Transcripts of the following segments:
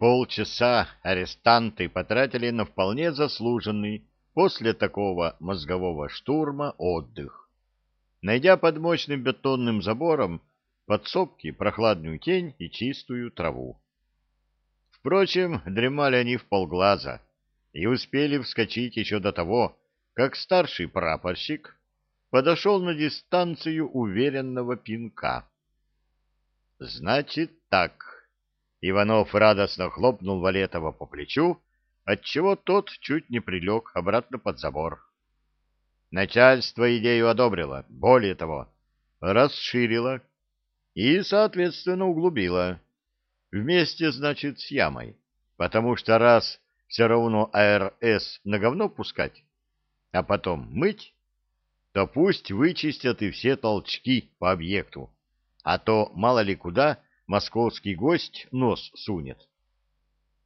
Полчаса арестанты потратили на вполне заслуженный после такого мозгового штурма отдых. Найдя под мощным бетонным забором подсобки прохладную тень и чистую траву. Впрочем, дремали они в полглаза и успели вскочить еще до того, как старший прапорщик подошел на дистанцию уверенного пинка. «Значит так», Иванов радостно хлопнул Валетова по плечу, отчего тот чуть не прилег обратно под забор. Начальство идею одобрило, более того, расширило и, соответственно, углубило. Вместе, значит, с ямой, потому что раз все равно АРС на говно пускать, а потом мыть, то пусть вычистят и все толчки по объекту, а то мало ли куда московский гость нос сунет.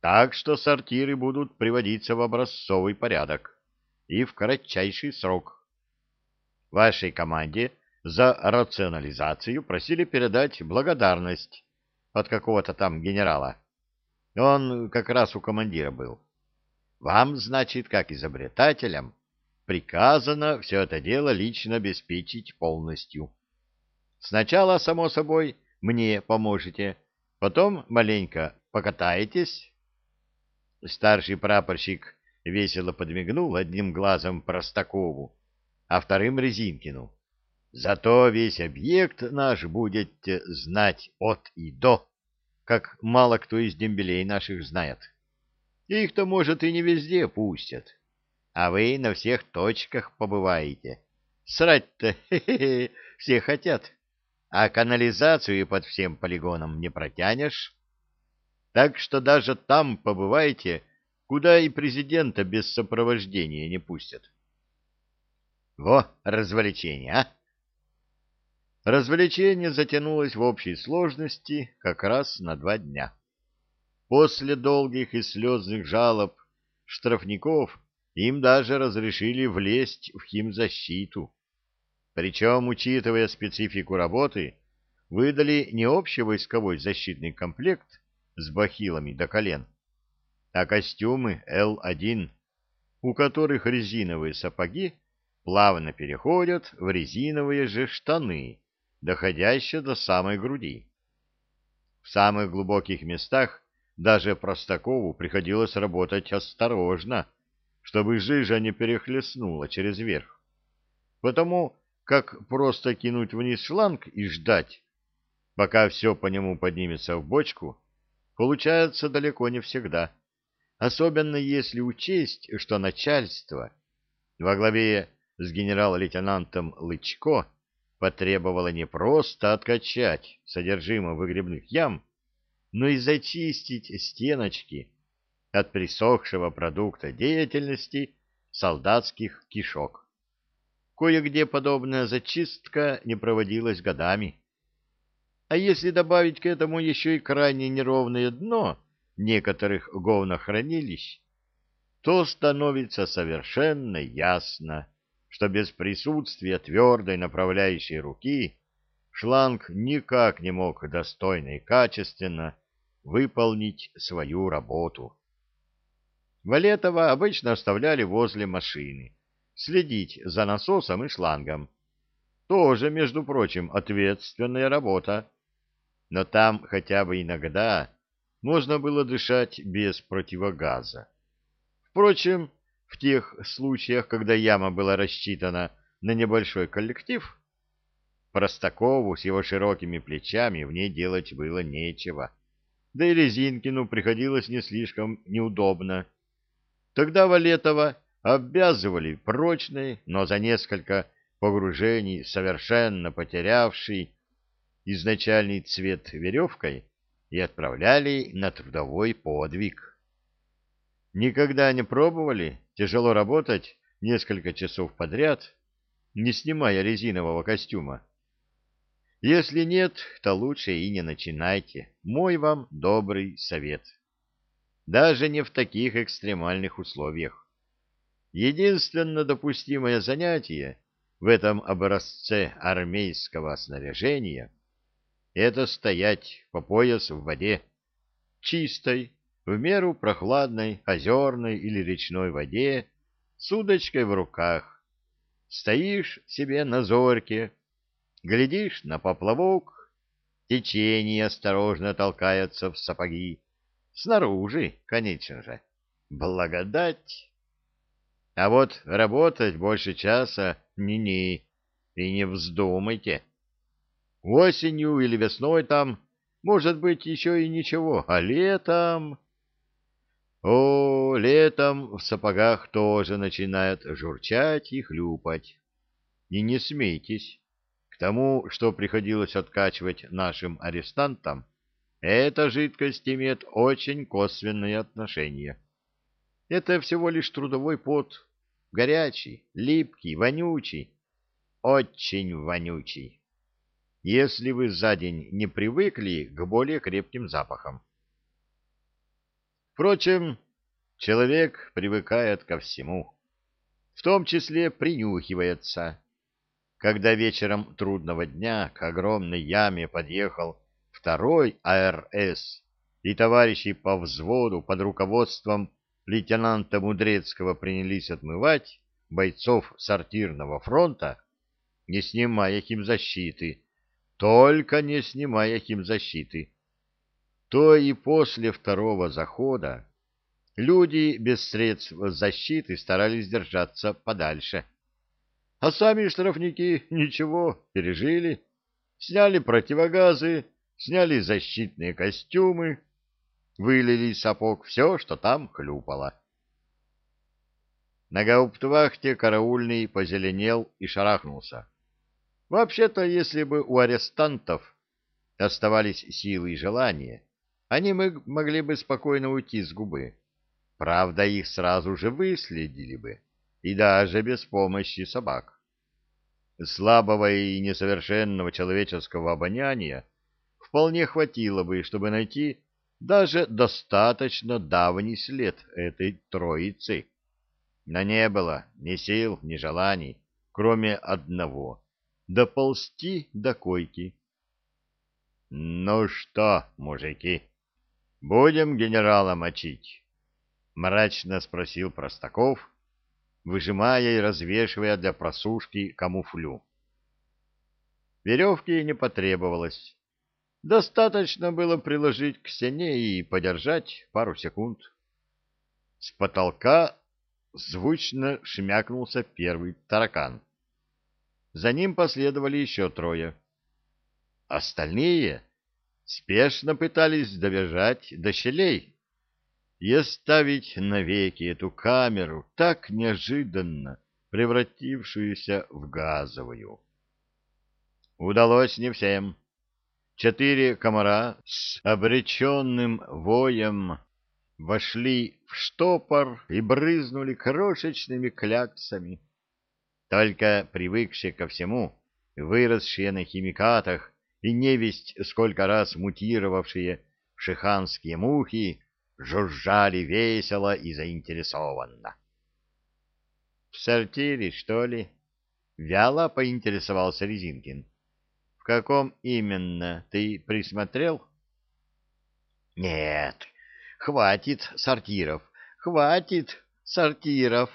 Так что сортиры будут приводиться в образцовый порядок и в кратчайший срок. Вашей команде за рационализацию просили передать благодарность от какого-то там генерала. Он как раз у командира был. Вам, значит, как изобретателям, приказано все это дело лично обеспечить полностью. Сначала, само собой, мне поможете, потом маленько покатаетесь. Старший прапорщик весело подмигнул одним глазом Простакову, а вторым Резинкину. Зато весь объект наш будет знать от и до, как мало кто из дембелей наших знает. Их-то, может, и не везде пустят, а вы на всех точках побываете. Срать-то, хе-хе, все хотят а канализацию под всем полигоном не протянешь. Так что даже там побывайте, куда и президента без сопровождения не пустят. Во, развлечение, а! Развлечение затянулось в общей сложности как раз на два дня. После долгих и слезных жалоб штрафников им даже разрешили влезть в химзащиту, причем, учитывая специфику работы, выдали не общевойсковой защитный комплект с бахилами до колен, а костюмы L1, у которых резиновые сапоги плавно переходят в резиновые же штаны, доходящие до самой груди. В самых глубоких местах даже Простакову приходилось работать осторожно, чтобы жижа не перехлестнула через верх. Потому как просто кинуть вниз шланг и ждать, пока все по нему поднимется в бочку, получается далеко не всегда. Особенно если учесть, что начальство во главе с генерал-лейтенантом Лычко потребовало не просто откачать содержимое выгребных ям, но и зачистить стеночки от присохшего продукта деятельности солдатских кишок. Кое-где подобная зачистка не проводилась годами. А если добавить к этому еще и крайне неровное дно некоторых говнохранилищ, то становится совершенно ясно, что без присутствия твердой направляющей руки шланг никак не мог достойно и качественно выполнить свою работу. Валетова обычно оставляли возле машины, следить за насосом и шлангом. Тоже, между прочим, ответственная работа. Но там хотя бы иногда можно было дышать без противогаза. Впрочем, в тех случаях, когда яма была рассчитана на небольшой коллектив, Простакову с его широкими плечами в ней делать было нечего. Да и Резинкину приходилось не слишком неудобно. Тогда Валетова обвязывали прочный, но за несколько погружений совершенно потерявший изначальный цвет веревкой и отправляли на трудовой подвиг. Никогда не пробовали тяжело работать несколько часов подряд, не снимая резинового костюма. Если нет, то лучше и не начинайте. Мой вам добрый совет. Даже не в таких экстремальных условиях. Единственно допустимое занятие в этом образце армейского снаряжения — это стоять по пояс в воде, чистой, в меру прохладной озерной или речной воде, с удочкой в руках. Стоишь себе на зорке, глядишь на поплавок, течение осторожно толкается в сапоги. Снаружи, конечно же. Благодать! А вот работать больше часа не-не, и не вздумайте. Осенью или весной там, может быть, еще и ничего, а летом... О, летом в сапогах тоже начинают журчать и хлюпать. И не смейтесь, к тому, что приходилось откачивать нашим арестантам, эта жидкость имеет очень косвенное отношение. Это всего лишь трудовой пот, горячий, липкий, вонючий, очень вонючий. Если вы за день не привыкли к более крепким запахам. Впрочем, человек привыкает ко всему, в том числе принюхивается. Когда вечером трудного дня к огромной яме подъехал второй АРС и товарищи по взводу под руководством лейтенанта Мудрецкого принялись отмывать бойцов сортирного фронта, не снимая химзащиты, только не снимая химзащиты. То и после второго захода люди без средств защиты старались держаться подальше. А сами штрафники ничего, пережили, сняли противогазы, сняли защитные костюмы, вылили из сапог все, что там хлюпало. На гауптвахте караульный позеленел и шарахнулся. Вообще-то, если бы у арестантов оставались силы и желания, они могли бы спокойно уйти с губы. Правда, их сразу же выследили бы, и даже без помощи собак. Слабого и несовершенного человеческого обоняния вполне хватило бы, чтобы найти даже достаточно давний след этой троицы. Но не было ни сил, ни желаний, кроме одного — доползти до койки. — Ну что, мужики, будем генерала мочить? — мрачно спросил Простаков, выжимая и развешивая для просушки камуфлю. Веревки не потребовалось. Достаточно было приложить к стене и подержать пару секунд. С потолка звучно шмякнулся первый таракан. За ним последовали еще трое. Остальные спешно пытались добежать до щелей и оставить навеки эту камеру, так неожиданно превратившуюся в газовую. Удалось не всем. Четыре комара с обреченным воем вошли в штопор и брызнули крошечными кляксами. Только привыкшие ко всему, выросшие на химикатах и невесть сколько раз мутировавшие шиханские мухи, жужжали весело и заинтересованно. — В сортире, что ли? — вяло поинтересовался Резинкин. — в каком именно? Ты присмотрел? Нет. Хватит сортиров. Хватит сортиров.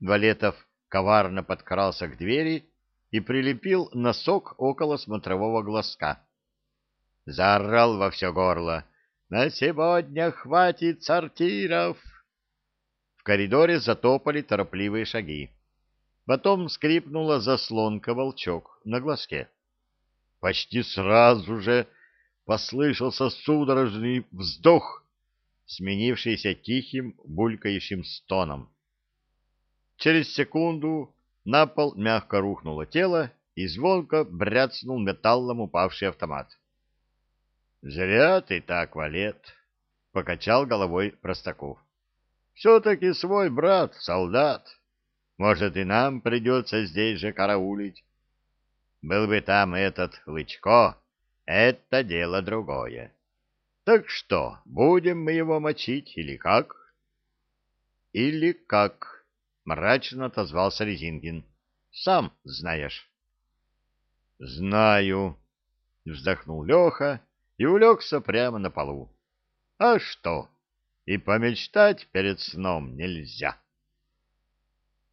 Валетов коварно подкрался к двери и прилепил носок около смотрового глазка. Заорал во все горло. «На сегодня хватит сортиров!» В коридоре затопали торопливые шаги. Потом скрипнула заслонка волчок на глазке. Почти сразу же послышался судорожный вздох, сменившийся тихим булькающим стоном. Через секунду на пол мягко рухнуло тело, и звонко бряцнул металлом упавший автомат. — Зря ты так, Валет! — покачал головой Простаков. — Все-таки свой брат, солдат. Может, и нам придется здесь же караулить, был бы там этот Лычко, это дело другое. Так что, будем мы его мочить или как? Или как? Мрачно отозвался Резинкин. Сам знаешь. Знаю, вздохнул Леха и улегся прямо на полу. А что? И помечтать перед сном нельзя.